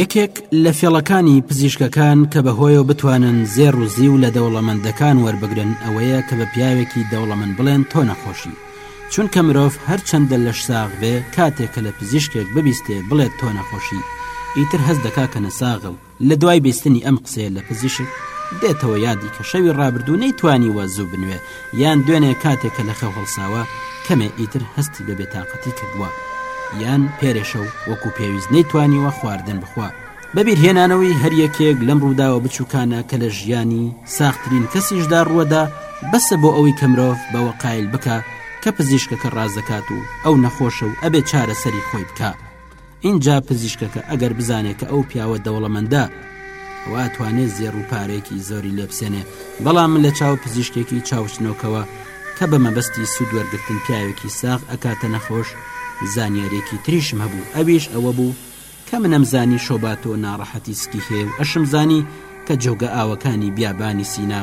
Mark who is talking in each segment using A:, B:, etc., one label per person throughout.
A: یەکێک لە فێڵەکانی پزیشکەکان کە بەهۆیەوە بتوانن زێڕ و زیو لە دەوڵەمەندەکان وەربگرن ئەوەیە کە بە پیاوێکی دەوڵەمەند بڵێن تۆ نەخۆشی چونکە مرۆڤ هەرچەندە لەش ساغ بێ کاتێک کە لە پزیشکێک ببیستێ بڵێت تۆ نەخۆشی ئیتر هەست دەکا کە نەساغە و لە دوای بیستنی ئەم قسەیە لە پزیشک دێتەوە یادی کە شەوی ڕابردوو نەیتوانیوە زوو بنوێ یان دوێنێ کاتێک کە لە خەو هەڵساوە کەمێ ئیتر هەستی بە بێتاقەتی کردووە یان پێرێشە و وەکو پێویست نەیتوانیوە خواردن بخوا بەبییر هێنانەوەی هەریەکێک لەم ڕووداوە بچووکانە کە لە ژیانی ساخترین کەسیشدا ڕووەدا بەسە بۆ ئەوەی کە مرۆڤ بەوە قایل بکە کە پزیشکەکە ڕازدەکات و ئەو نەخۆشە و ئەبێ چارەسەری خۆی بکە ئینجا پزیشکەکە ئەگەر بزانێت کە ئەو پیاوە دەوڵەمەندە وا توانێت زێڕ و پارێکی زۆری لێبسێنێ بەڵام من لە چاو پزیشکێکی چاوچنۆکەوە کە بە مەبەستی سوودوەرگتن پیاوێکی ساغ ئەکاتە نەخۆش زانیارێکی تریشم هەبوو ئەویش ئەوە بوو کە منم زانی شۆباتۆ ناڕەحەتی سکی هەیە و ئەشم زانی کە جۆگە ئاوەکانی بیابانی سینا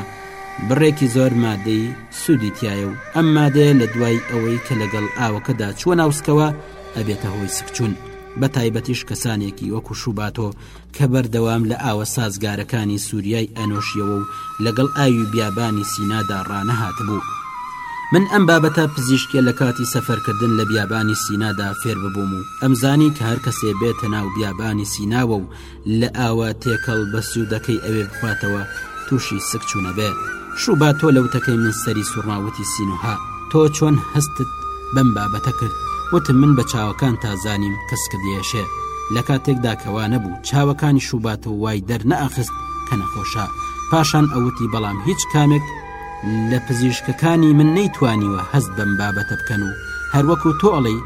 A: بڕێکی زۆر مادەی سوودی تایە و ئەم مادەیە لە دوای ئەوەی کە لەگەڵ ئاوەکەدا چووە ناوسکەوە ئەبێتە هۆی سکچون بە تایبەتیش کەسانێکی وەکو شوباتۆ کە بەردەوام لە ئاوە سازگارەکانی سووریای ئەنۆشیەوە و لەگەڵ ئاوی بیابانی سینادا ڕانەهات بوو من ئەم بابەتە پزیشکە لە کاتی سەفەرکردن لە بیابانی سینادا فێرببووم و ئەمزانی کە هەر کەسێ بێتە ناو بیابانی سیناوە و لە ئاوە تێکەڵ بە سوودەکەی ئەوێ بخواتەوە تووشی سک چوونە بێ شوبا تۆ لە وتەکەی من سەری سوڕاوتی سینوها تۆ چۆن هەستت بەم بابەتە کرد وتم من بە چاوەکان تا زانیم کەسکە دێشێ لە کاتێکدا کەوا نەبوو چاوەکانی شوبات و وای دەرنەئەخست کە نەخۆشە پاشان ئەوتی بەڵام هیچ کامێک لە پزیشکەکانی من نەیتوانیوە هەست بەم بابەتە بکەن و هەروەکو تۆ ئەڵێ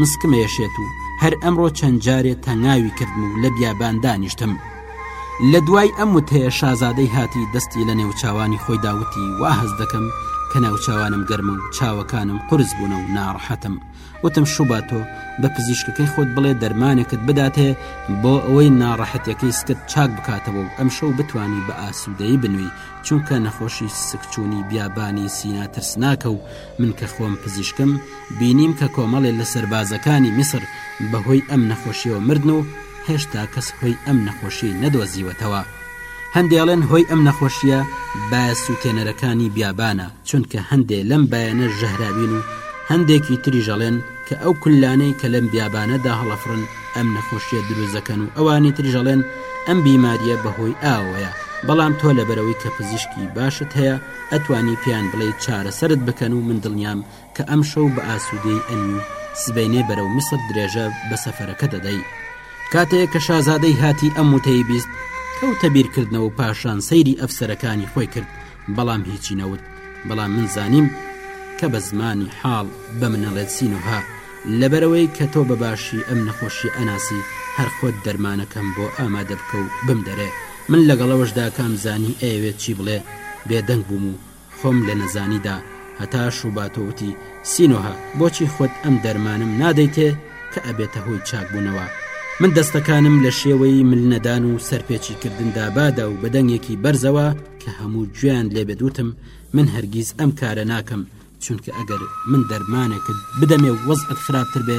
A: مسکمێشێت و هەر ئەمڕۆ چەند جارێ تەنگاوی کردم و لە بیابان دانیشتم لە دوای ئەم وتەیە شازادەی هاتی دەستی لە نێوچوانی خۆی داوتی وا هەز دەکەم کە ناوچوانم گەرمە و چاوەکانم قرس بوونە و ناڕحەتم وتم شوبا تۆ بە پزیشکەکەی خۆت بڵێ دەرمانێکت بداتێ بۆ ئەوەی ناڕەحەتەکەی سکت چاک بکاتەوە و ئەم شەو بتانی بە ئاسوودەی بنوێی چونکە نەخۆشی سکچوونی بیابانی سینا ترسناکە و من کە خۆم پزیشکم بینیم کە کۆمەڵێ لە سەربازەکانی میسر بەهۆی ئەم نەخۆشیەوە مردن و هێشتا کەس هۆی ئەم نەخۆشی نەدۆزیوەتەوە هەندێڵێن هۆی ئەم نەخۆشیە بایە سووتێنەرەکانی بیابانە چونکە هەندێ لەم بایەنە ژەهراوین و هەندێکی تریژەڵێن کە ئەو کللانەی کە لەم بیابانەدا هەڵەفرن ئەم نەخۆشیە دروست دەکەن و ئەوانی تریژ ئەڵێن ئەم بیماریە بەهۆی ئاوەیە بەڵام تۆ لەبەرەوەی کە پزیشکی باشت هەیە ئەتوانی پێیان بڵێ چارەسەرت بکەن و من دڵنیام کە ئەم شەو بە ئاسوودەی ئەنی و سبەینێ بەرەو میسر درێژە بە سەفەرەکە دەدەی کاتێ کە شازادەی هاتی ئەم وتەی بیست کەوتە بیرکردنەوە پاشان سەیری ئەفسەرەکانی خۆی کرد بەڵام هیچی نەوت بەڵام من زانیم کە بە زمانی حاڵ بە منەڵێت سینوها لەبەرەوەی کە تۆ بەباشی ئەم نەخۆشی ئەناسی هەر خۆت دەرمانەکەم بۆ ئامادە بکە و بم دەرێ من لەگەڵەوەشدا کام زانی ئەیەوێت چی بڵێ بێدەنگ بووم و خۆم لە نەزانیدا هەتا شوباتۆوتی سینوها بۆچی خۆت ئەم دەرمانم نادەیتێ کە ئەبێتە هۆی چاکبوونەوە من دەستەکانم لە شێوەی ملنەدان و سەرپێچی کردندا بادا و بەدەنگێکی بەرزەوە کە هەموو گوێیان لێبێت وتم من هەرگیز ئەم کارە ناکەم چونکە ئەگەر من دەرمانێکت بدەمێ و وەزعت خراپتر بێ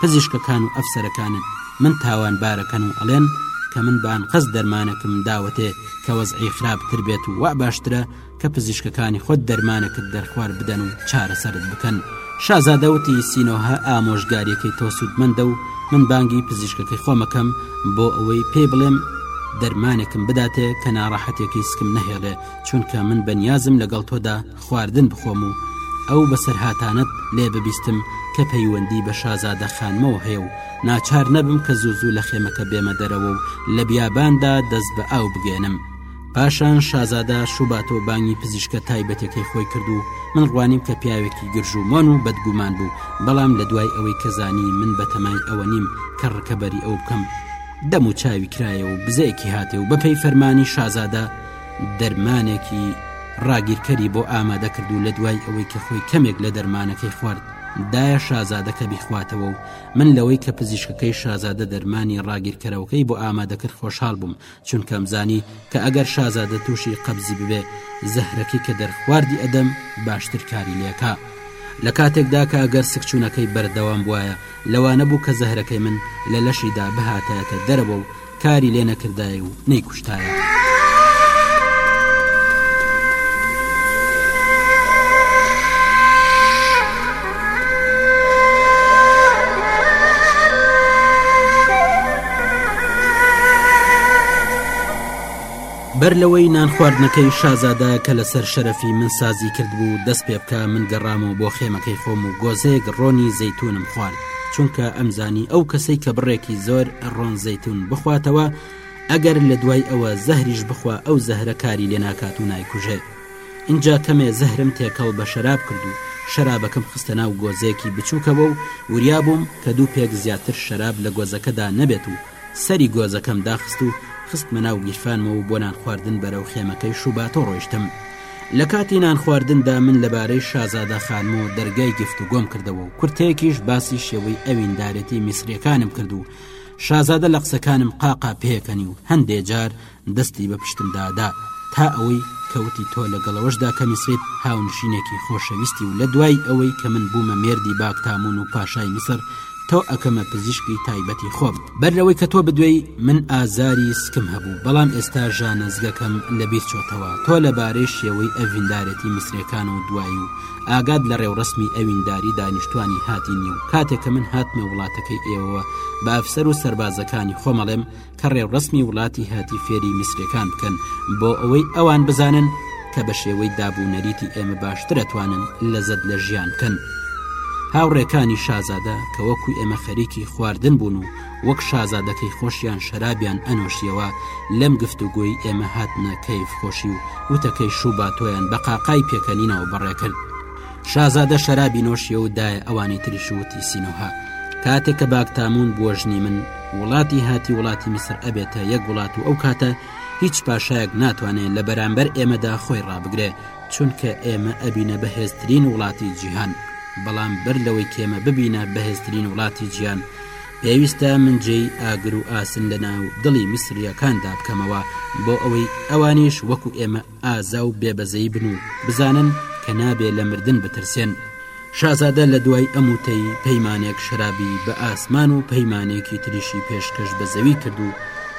A: پزیشکەکان و ئەفسەرەکانت من تاوان بارەکەن و ئەڵێن کە من بان قەز دەرمانەکەم داوەتێ کە وەزعی خراپتر بێت و وا باشترە کە پزیشکەکانی خۆت دەرمانەکەت دەرخوار بدەن و چارەسەرت بکەن. شازادە وتی سینۆهە ئامۆژگاریەکەی تۆ سوودمەندە و من بانگی پزیشکەکەی خۆمەکەم بۆ ئەوەی پێی بڵێم دەرمانێکم بداتێ کە ناڕەحەتێکی سکم نەهێڵێ چونکە من بەنیازم لەگەڵ تۆدا خواردن بخۆم و ئەو بەسەرهاتانت لێ ببیستم کە پەیوەندی بە شازادە خانمەوە هەیە و ناچار نەبم کە زوو زوو لە خێمەکە بێمە دەرەوە و لە بیاباندا دەست بە ئاو بگەێنم پاشان شازادە شوباتۆ بانگی پزیشکە تایبەتەکەی خۆی کرد و من ڕوانیم کە پیاوێکی گرژومان و بەدگومان بوو بەڵام لە دوای ئەوەی کەزانی من بەتەمای ئەوە نیم کە ڕکەبەری ئەو بکەم دەم و چاوی کرایە و بزەیەکی هاتێ و بەپەی فەرمانی شازادە دەرمانێکی ڕاگیرکەری بۆ ئامادە کرد و لە دوای ئەوەی کە خۆی کەمێک لە دەرمانەکەی خوارد دایە شازادەکە بیخواتەوە و من لەوەی کە پزیشکەکەی شازادە دەرمانی ڕاگیرکەرەوەکەی بۆ ئامادەکرد خۆشحال بووم چونکە ئەمزانی کە ئەگەر شازادە تووشی قەبزی ببێ زەهرەکەی کە دەرخواردی ئەدەم باشتر کاری لێکا لە کاتێکدا کە ئەگەر سکچوونەکەی بەردەوام بواە لەوانە بوو کە زەهرەکەی من لە لەشیدا بهاتایەتە دەرەوە و کاری لێ نەکردایە و نەیکوشتایە. بەر لەوەی نان خواردنەکەی شازادە کە لەسەر شەرەفی من سازی کردبوو دەست پێ بکە من گەڕام و بۆ خێمەکەی خۆم و گۆزەیەک ڕۆنی زەتونم خوارد چونکە ئەمزانی ئەو کەسەی کە بڕێکی زۆر ڕۆن زەتون بخواتەوە ئەگەر لە دوای ئەوە زەهریش بخوا ئەو زەهرە کاری لێناکات و نایکوژێت ئینجا تەمێ زەهرم تێکەڵ بە شەراب کرد و شەرابەکەم خستە ناو گۆزێکی بچووکەوە و وریا بووم کە دوو پێک زیاتر شەراب لە گۆزەکەدا نەبێت و سەری گۆزەکەم داخست و خستمە ناو گیرفانمەوە و بۆ نانخواردن بەرەو خێمەکەی شووباتۆ ڕۆیشتم لە کاتی نانخواردندا من لەبارەی شازادە خانم و دەرگای گفتوگۆم کردەوە و کورتەیەکیش باسی شێوەی ئەویندارێتی میسریەکانم کرد و شازادە لە قسەکانم قاقا پێکەنی و هەندێ جار دەستی بە پشتمدا دا تا ئەوەی کە وتی تۆ لەگەڵەوەشدا کە میسریت هاونشینێکی خۆشەویستی و لە دوای ئەوەی کە من بوومە مێردی باکتامون و پاشای میسر تۆ ئەکەمە پزیشکی تایبەتی خۆم بەر لەوەی کە تۆ بدوێی من ئازاری سکم هەبوو بەڵام ئێستا ژانەزگەکەم لە بیر چۆتەوە تۆ لە بارەی شێوەی ئەڤیندارێتی میسریەکان و دوایی و ئاگات لە ڕێوڕەسمی ئەوینداری دانیشتوانی هاتی نیە و کاتێک کە من هاتمە وڵاتەکەی ئێوەوە بە ئەفسەر و سەربازەکانی خۆم ئەڵێم کە ڕێوڕسمی وڵاتی هاتی فێری میسرەکان بکەن بۆ ئەوەی ئەوان بزانن کە بە شێوەی دابوونەریتی ئێمە باشتر ئەتوانن لە زەد لە ژیان بکەن هاوڕێکانی شازادە کە وەکو ئێمە خەریکی خواردن بوون و وەک شازادەکەی خۆشیان شەرابیان ئەنۆشیەوە لەم گفت و گۆی ئێمە هاتنە کەیف خۆشی و وتەکەی شووباتۆیان بە قاقای پێکەنینەوە بەڕێکرد شازادە شەرابی نۆشیە و دایە ئەوانی تریش وتی سینۆها کاتێک کە باکتامون بووە ژنی من وڵاتی هاتی وڵاتی میسر ئەبێتە یەک وڵات و ئەو کاتە هیچ پاشایەک ناتوانێت لە بەرامبەر ئێمەدا خۆی ڕابگرێ چونکە ئێمە ئەبینە بەهێزترین وڵاتی جیهان بەڵام بەر لەوەی کێمە ببینە بەهێزترین وڵاتی جیان پێویستە من جێی ئاگر و ئاسن لە ناو دڵی میسریەکاندا بکەمەوە بۆ ئەوەی ئەوانیش وەکو ئێمە ئازا و بێبەزەی بن و بزانن کە نابێ لە مردن بترسێن شازادە لە دوای ئەم وتەی پەیمانێک شەرابی بە ئاسمان و پەیمانێکی تریشی پێشکەش بە زەوی کرد و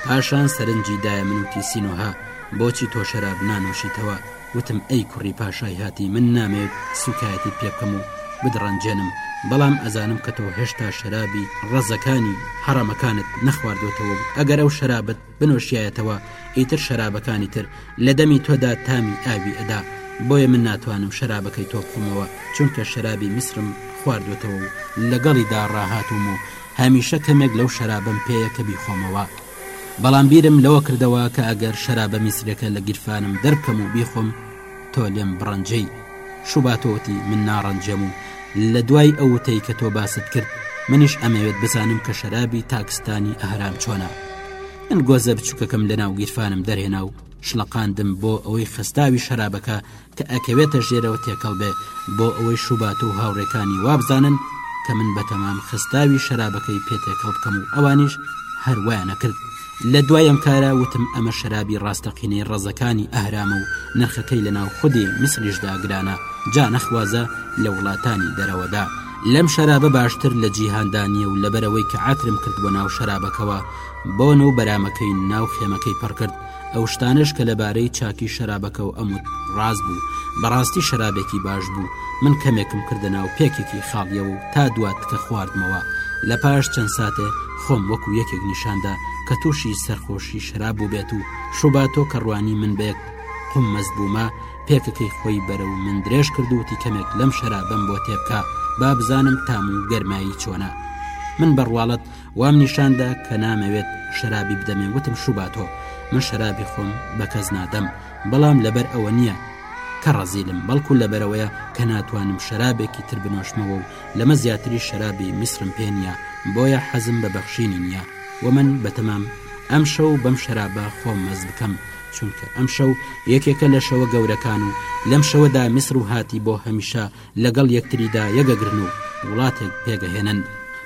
A: پاشان سەرنجی دایە منوتی سینۆها بۆچی تۆ شەراب نانۆشیتەوە وتم ئەی کوڕی پاشای هاتی من نامێت سوکایەتی پێ بکەم و بدڕەنجێنم بەڵام ئەزانم کە تۆ هێشتا شەرابی ڕەزەکانی حەڕەمەکانت نەخواردۆتەوە و ئەگەر ئەو شەرابت بنۆشیایەتەوە ئیتر شەرابەکانی تر لە دەمی تۆدا تامی ئاوی ئەدا بۆیە من ناتوانم شەرابەکەی تۆ بخۆمەوە چونکە شەرابی میسرم خواردوەتەوە و لەگەڵیدا ڕاهاتوم و هەمیشە کەمێک لەو شەرابم پێیە کە بیخۆمەوە بەڵام بیرم لەوە کردەوە کە ئەگەر شەرابە میسرەکە لە گیرفانم دەربکەم و بیخۆم تۆ لێم بڕەنجەی شوباتۆتی من ناڕەنجەم و لە دوای ئەو وتەی کە تۆ باست کرد منیش ئەمەوێت بزانم کە شەرابی تاکستانی ئەهرام چۆنا من گۆزە بچووکەکەم لە ناو گیرفانم دەرهێنا و شلەقاندم بۆ ئەوەی خستاوی شەرابەکە کە ئەکەوێتە ژێرەوە تێکەڵ بێ بۆ ئەوەی شوبات و هاوڕێکانی وابزانن کە من بەتەمام خستاوی شەرابەکەی پێتێکەڵ بکەم و ئەوانیش هەروایانە کرد لە دوای ئەم کارە وتم ئەمە شەرابی ڕاستەقینەی ڕەزەکانی ئەهرامە و نرخەکەی لە ناو خودی میسریشدا گرانە جا نەخوازە لە وڵاتانی دەرەوەدا لەم شەرابە باشتر لە جیهاندا نییە و لەبەرەوەی کە عاترم کرد بۆ ناو شەرابەکەوە بۆن و بەرامەکەی ناو خێمەکەی پڕکرد ئەو شتانش کە لەبارەی چاکی شەرابەکە و ئەموت ڕاست بوو بەڕاستی شەرابێکی باش بوو من کەمێکم کردە ناو پێکێکی خاڵیەوە و تا دوات کە خواردمەوە لە پاش چەند ساتێ خۆم وەکو یەکێک نیشاندا کە تووشی سەرخۆشی شەراب بووبێت و شوباتۆ کە ڕوانی من بێک قم مەست بوومە پێکەکەی خۆی بەرە و من درێژ کردوتی کەمێک لەم شەرابم بۆ تێبکە با بزانم تام و گەرمایی چۆنە من بەڕواڵەت وام نیشاندا کە نامەوێت شەرابی بدەمێ وتم شوباتۆ من شەرابی خۆم بە کەس نادەم بەڵام لەبەر ئەوە نییە کە ڕەزیلم بەڵکو لەبەرەوەیە کە ناتوانم شەرابێکی تر بنۆشمەوە و لەمە زیاتری شەرابی میسرم پێ نییە بۆیە حەزم بە بەخشینی نییە و من بەتەمام ئەم شەو بەم شەرابە خۆم مەز بکەم چونکە ئەم شەو یەکێکە لە شەوە گەورەکان و لەم شەوەدا میسر و هاتی بۆ هەمیشە لەگەڵ یەکتریدا یەگەگرن و وڵاتێک پێگەهێنن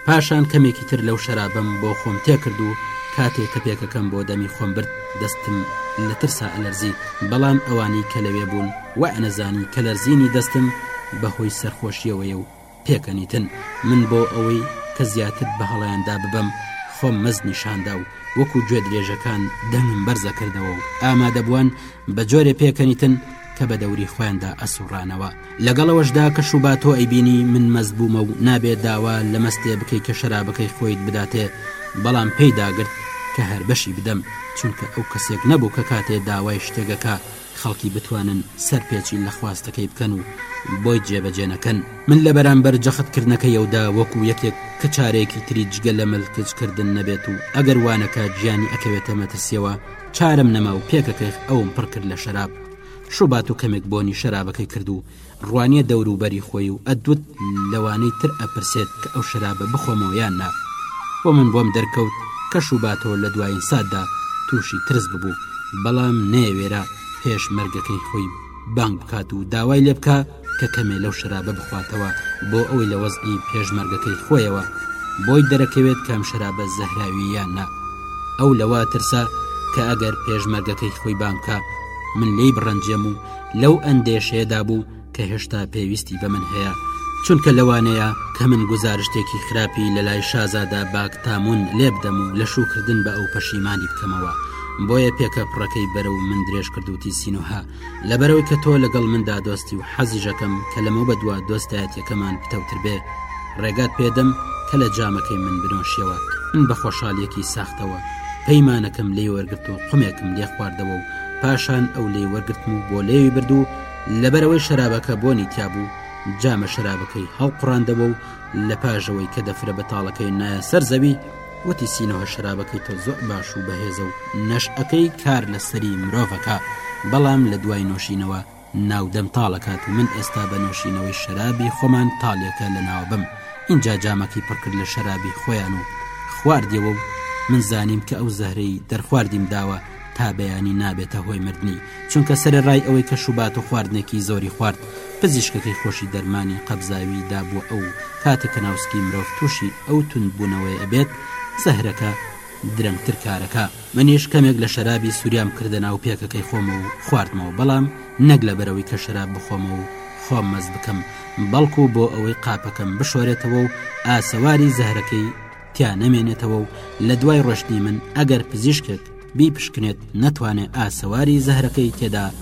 A: پاشان کەمێکی تر لەو شەرابم بۆ خۆم تێکرد و کاتێک کە پێکەکەم بۆ دەمی خۆم برد دەستم لە ترسا ئەلەرزی بەڵام ئەوانی کە لەوێ بوون وائەنەزانی کە لەرزینی دەستم بە هۆی سەرخۆشیەوەیە و پێکەنیتن من بۆ ئەوەی کە زیاتر بە هەڵەیاندا ببەم خۆم مەست نیشاندا و وەکو گوێ درێژەکان دەنگم بەرزە کردەوە و ئامادەبووان بە جۆرێ پێکەنیتن کە بە دەوری خۆیاندا ئەسوڕانەوە لەگەڵەوەشدا کە شوباتۆ ئەیبینی من مەست بوومە و نابێ داوا لە مەستێ بکەی کە شەرابەکەی خۆیت بداتێ بەڵام پێی داگرت کە هەر بەشی بدەم چونکە ئەو کەسێک نەبوو کە کاتێ داوای شتێگەکە خەڵکی بتوانن سەرپێچی لە خواستەکەی بکەن و بۆی جێبەجێ نەکەن. من لە بەرامبەر جەختکردنەکەیەودا وەکو یەکێک کە چارەیەکی تری جگە لە ملکەچکردن نەبێت و ئەگەر وانەکا گیانی ئەکەوێتە مەترسیەوە چارەم نەما و پێکەکەخ ئەوم پڕکرد لە شەراب شوبات و کەمێک بۆنی شەرابەکەی کرد و ڕوانیە دەورو بەری خۆی و ئەدوت لەوانەی تر ئەپرسێت کە ئەو شەرابە بخۆمەوە یان نا بۆ من بۆم دەرکەوت کەش و باتۆ لە دوایین ساتدا تووشی ترس ببوو بەڵام نەیەوێرا پێش مەرگەکەی خۆی بانگ بکات و داوای لێ بکە کە کەمێ لەو شەرابە بخواتەوە بۆ ئەوەی لە وەزعی پێشمەرگەکەی خۆیەوە بۆی دەرەکەوێت کام شەرابە زەهراوییان نا ئەو لەوە ترسا کە ئەگەر پێشمەرگەکەی خۆی بانکە من لێی بڕەنجێم و لەو ئەندێشەیەدا بوو کە هێشتا پێویستی بە من هەیە چونکە لەوانەیە کە من گزارشتێکی خراپی لە لای شازادە باک تامون لێبدەم و لە شوکردن بە ئەو پەشیمانی بکەمەوە بۆیە پێکە پڕەکەی بەرە و من درێژ کردوتی سینوها لەبەرەوەی کە تۆ لەگەڵ مندا دۆستی و حەزیژەکەم کە لەمە بە دوا دۆستایەتەکەمان پتەوتر بێ ڕێگات پێدەم کە لە جامەکەی من بنۆشیەوە من بە خۆشحالیەکی ساختەوە پەیمانەکەم لێ وەرگرت و قومێکم لێ خواردەوە و پاشان ئەو لێ وەرگتم و بۆ لێوی برد و لەبەرەوەی شەرابەکە بۆنی تیابوو جامە شەرابەکەی هەڵقڕاندەوە و لە پاژەوەی کە دەفرە بەتاڵەکەی نایە سەر زەوی وتی سینەوە شەرابەکەی تۆ زۆر باش و بەهێزە و نەشەکەی کار لەسەری مرۆڤەکە بەڵام لە دوای نۆشینەوە ناو دەم تاڵەکات و من ئێستا بە نۆشینەوەی شەرابی خۆمان تاڵیەکە لەناوە بەم ئینجا جامەکەی پڕکرد لە شەرابی خۆیان و خواردیەوە و من زانیم کە ئەو زەهرەی دەرخواردیم داوە تا بەیانی نابێتە هۆی مردنی چونکە سەرە ڕای ئەوەی کە شوبات و خواردنێکی زۆری خوارد پزیشکەکەی خۆشی دەرمانی قەبزاوی دابووە ئەو کاتێک کە ناوسکی مرۆڤ تووشی ئەو توندبوونەوەی ئەبێت زەهرەکە درەنگتر کارەکە. منیش کەمێک لە شەرابی سوریام کردە ناو پێکەکەی خۆم و خواردمەوە بەڵام نەک لە بەرەوەی کە شەراب بخۆمە و خۆم مەز بکەم بەڵکو و بۆ ئەوەی قاپەکەم بشۆرێتەوە و ئاسەواری زەهرەکەی تیا نەمێنێتەوە و لە دوای ڕۆشتنی من ئەگەر پزیشکێک بی پشکنێت نەتوانێت ئاسەواری زەهرەکەی تێدا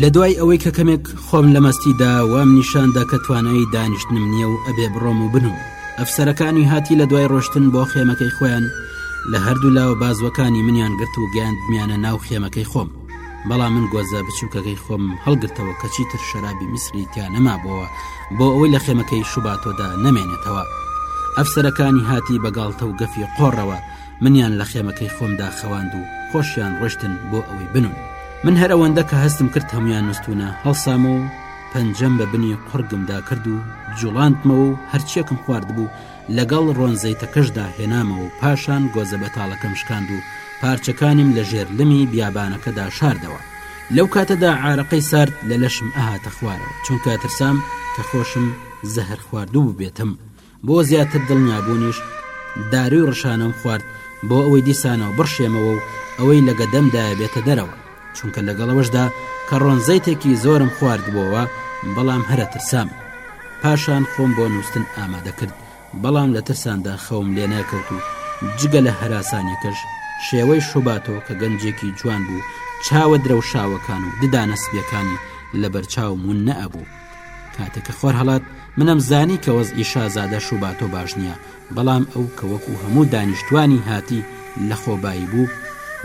A: لە دوای ئەوەی کە کەمێک خۆم لە مەستیدا وام نیشاندا کە توانایی دانیشتنم نییە و ئەبێ بڕۆم و بنوم ئەفسەرەکانی هاتی لە دوای ڕۆشتن بۆ خێمەکەی خۆیان لە هەردوو لاوە بازوەکانی منیان گرت و گەیاندمیانە ناو خێمەکەی خۆم بەڵام من گۆزە بچووکەکەی خۆم هەڵگرتەوە کەچی تر شەرابی میسری تیا نەمابەوە بۆ ئەوەی لە خێمەکەی شوباتۆدا نەمێنێتەوە ئەفسەرەکانی هاتی بەگاڵتە و گەفی قۆڕەوە منیان لە خێمەکەی خۆمدا خەواند و خۆشیان ڕشتن بۆ ئەوەی بنون من هەر ئەوەندە کە هەستم کرد هەموان نوستونە هەڵسام و پەنجەم بە بنی قڕگمدا کرد و جوڵاندمەوە و هەرچێکم خواردبوو لەگەڵ ڕۆنزەیتەکەشدا هێنامەوە و پاشان گۆزە بەتاڵەکەم شکاند و پارچەکانیم لە ژێر لمی بیابانەکەدا شاردەوە لەو کاتەدا عراقەی سارد لە لەشم ئەهاتە خوارەوە چونکە ترسام کە خۆشم زەهر خواردوو ببێتم بۆ زیاتر دڵنیابوونیش داروی ڕشانەم خوارد بۆ ئەوەی دیسانەوە بڕشێمەوە و ئەوەی لە گەدەمدایە بێتە دەرەوە چونکە لەگەڵ ئەوەشدا کە ڕۆنزەیتێکی زۆرم خواردبووەوە بەڵام هەرە ترسام پاشان خۆم بۆ نووسن ئامادەکرد بەڵام لە ترساندا خەوم لێ نەکەوت و جگە لە هەراسانەکەش شێوەی شوباتۆ کە گەنجێکی جوان بوو چاوە درەوشاوەکان و ددانە سپیەکانی لەبەرچاو مون نەبوو کاتێکە خۆر هەڵات منم زانی کە وەز ئیشازادە شوباتۆ باش نییە بەڵام ئەو کە وەکو هەموو دانیشتوانی هاتی لە خۆبایی بوو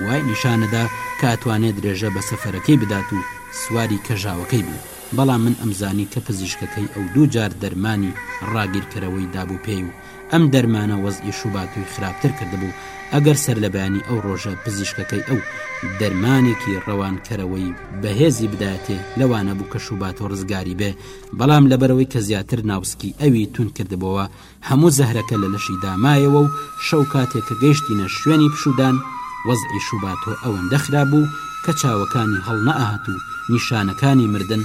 A: وای نیشانەدا کاتوانێت درێژە بە سەفەرەکەی بدات و سواری کەژاوەکەی بوو بەڵام من ئەمزانی کە پزیشکەکەی ئەو دوو جار دەرمانی ڕاگیرکەرەوەی دابوو پێی و ئەم دەرمانە وەزئی شوباتوی خراپتر کردبوو ئەگەر سەر لە بەیانی ئەو ڕۆژە پزیشکەکەی ئەو دەرمانێکی ڕەوانکەرەوەی بەهێزی بداتێ لەوانە بوو کە شوبات و ڕزگاری بێ بەڵام لەبەرەوەی کە زیاتر ناوسکی ئەوی تون کردبەوە هەموو زەهرەکە لە لەشی دامایەوە و شەو کاتێک کە گەیشتینە شوێنی پشودان وەزئی شوباتۆ ئەوەندە خراپ بوو کە چاوەکانی هەڵ نەئەهات و نیشانەکانی مردن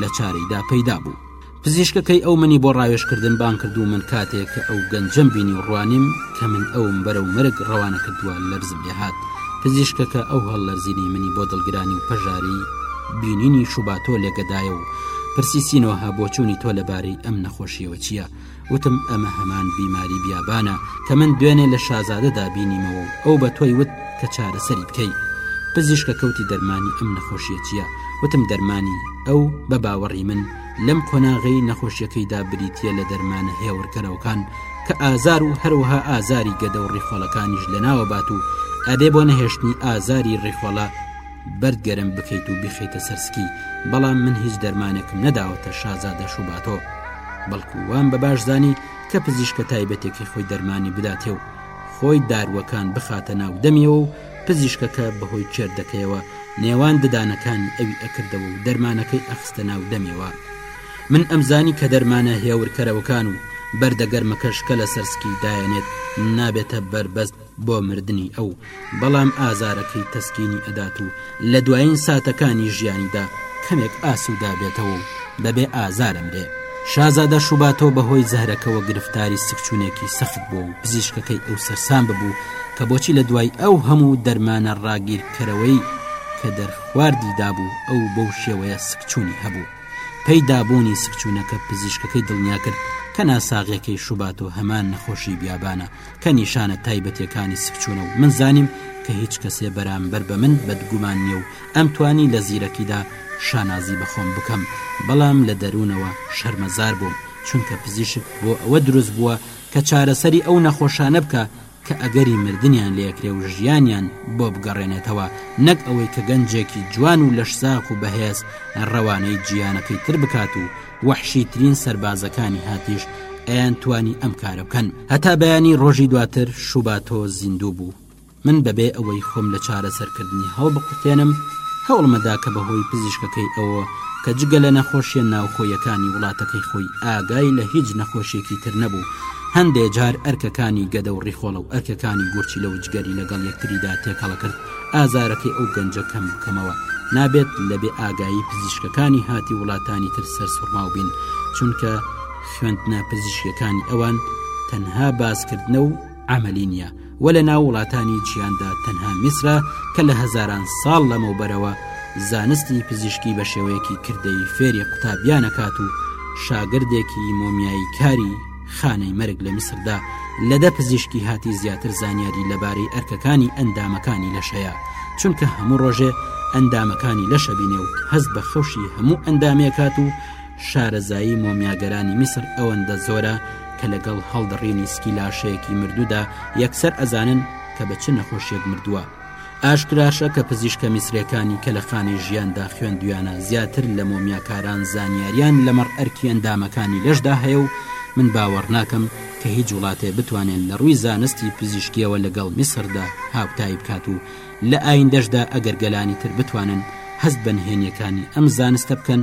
A: لە چارەیدا پەیدا بوو. پزیشکەکەی ئەو منی بۆ ڕاوێشکردن بانگ کرد و من کاتێک کە ئەو گەنجەم بینی و ڕوانیم کە من ئەوم بەرە و مەرگ ڕەوانە کردووە لەرزم لێهات پزیشکەکە ئەو هەڵ لەرزینی منی بۆ دڵگرانی و پەژارەی بینینی شوباتۆ لێگەدایە و پرسی سینۆها بۆچوونی تۆ لەبارەی ئەم نەخۆشیەوە چییە وتم ئەمە هەمان بیماری بیابانە کە من دوێنێ لە شازادەدا بینیمەوە و ئەو بە تۆی وت کە چارەسەری بکەی پزیشکە کەوتی دەرمانی ئەم نەخۆشیە چییە وتم دەرمانی ئەو بە باوەڕی من لەم قۆناغەی نەخۆشیەکەیدا بریتە لە دەرمانە هێورکەرەوەکان کە ئازار و هەروەها ئازاری گەدە و ڕیخۆڵەکانیش لەناوە بات و ئەبێ بۆ نەهێشتنی ئازاری ڕیخۆڵە بەرد گەرم بکەیت و بخیتە سەرسکی بەڵام من هیچ دەرمانێکم نەداوەتە شازادە شوباتۆ بەڵکو وام بە باش زانی کە پزیشکە تایبەتێکی خۆی دەرمانی بداتێ و خۆی داروەکان بخاتە ناو دەمیەوە و پزیشکەکە بەهۆی کێردەکەیەوە نێوان ددانەکانی ئەوی ئەکردەوە و دەرمانەکەی ئەخستە ناو دەمێوە من ئەمزانی کە دەرمانە هێورکەرەوەکان و بەردە گەرمەکەش کە لە سەرسکی دایەنێت نابێتە بەربەست بۆ مردنی ئەو بەڵام ئازارەکەی تەسکینی ئەدات و لە دوایین ساتەکانی ژیانیدا کەمێک ئاسوودابێتەوە و بەبێ ئازارەمرێ شازادە شوباتۆ بەهۆی زەهرەکەوە گرفتاری سکچونێکی سەخت بووە و پزیشکەکەی ئەو سەرسام ببوو کە بۆچی لە دوای ئەو هەموو دەرمانە ڕاگیرکەرەوەی کە دەرخواردی دابوو ئەو بەو شێوەیە سکچونی هەبوو پەیدا بوونی سکچونەکە پزیشکەکەی دڵنیا کرد کە ناساغیەکەی شوباتۆ هەمان نەخۆشی بیابانە کە نیشانە تایبەتیەکانی سکچونە و من زانیم کە هیچ کەسێ بەرامبەر بە من بەدگومان نیە و ئەمتوانی لە زیرەکیدا شانازی بە خۆم بکەم، بەڵام لە دەروونەوە شەرمەزار بووم، چونکە پزیشک بۆ ئەوە دروست بووە کە چارەسەری ئەو نەخۆشانە بکا کە ئەگەری مردنیان لێکرێ و ژیانیان بۆ بگەڕێنێتەوە، نەک ئەوەی کە گەنجێکی جوان و لەشزاخ و بەهێز ڕەوانەی جیانەکەی تر بکات و وەحشیترین سەربازەکانی هاتیش ئەیانتوانی ئەم کارە بکەن. هەتا بەیانی ڕۆژی دواتر شوباتۆ زیندوو بوو. من بەبێ ئەوەی خۆم لە چارەسەرکردنی هەڵبقورتێنم، هەوڵمەدا کە بەهۆی پزیشکەکەی ئەوەوە کە جگە لە نەخۆشیە ناوخۆیەکانی وڵاتەکەی خۆی ئاگای لە هیچ نەخۆشیەکی تر نەبوو، هەندێ جار ئەرکەکانی گەدە و ڕیخۆڵە و ئەرکەکانی گورچیلە و جگەری لەگەڵ یەکتریدا تێکەڵەکرد ئازارەکەی ئەو گەنجە کەم بکەمەوە، نابێت لە بێ ئاگایی پزیشکەکانی هاتی وڵاتانی تر سەرسوڕماو بین، چونکە خوێندنە پزیشکیەکانی ئەوان تەنها باسکردنە و. عەمەلی نیە وە لە ناو وڵاتانی جیاندا تەنها میسرە کە لە هەزاران ساڵ لەمەوبەرەوە زانستی پزیشکی بە شێوەیەکی کردەی فێری قوتابیانەکات و شاگردێکی مۆمیایی کاری خانەی مەرگ لە میسردا لەدە پزیشکی هاتی زیاتر زانیاری لەبارەی ئەرکەکانی ئەندامەکانی لەشەیە چونکە هەموو ڕۆژێ ئەندامەکانی لەشەبینێ و هەست بە خەوشی هەموو ئەندامێکات و شارەزایی مۆمیاگەرانی میسر ئەوەندە زۆرە کە لەگەڵ هەڵدڕینی سکی لاشەیەکی مردوودا یەکسەر ئەزانن کە بە چ نەخۆشیێک مردووە ئاشکراشە کە پزیشکە میسرەکانی کە لە خانەی ژیاندا خوێندویانە زیاتر لە مۆمیاکاران زانیاریان لەمەڕ ئەرکی ئەندامەکانی لەشدا هەیە و من باوەڕ ناکەم کە هیچ وڵاتێ بتوانێت لە ڕووی زانستی پزیشکیەوە لەگەڵ میسردا هاوتایی بکات و لە ئایندەشدا ئەگەر گەلانی تر بتوانن هەست بە نهێنیەکانی ئەم زانستە بکەن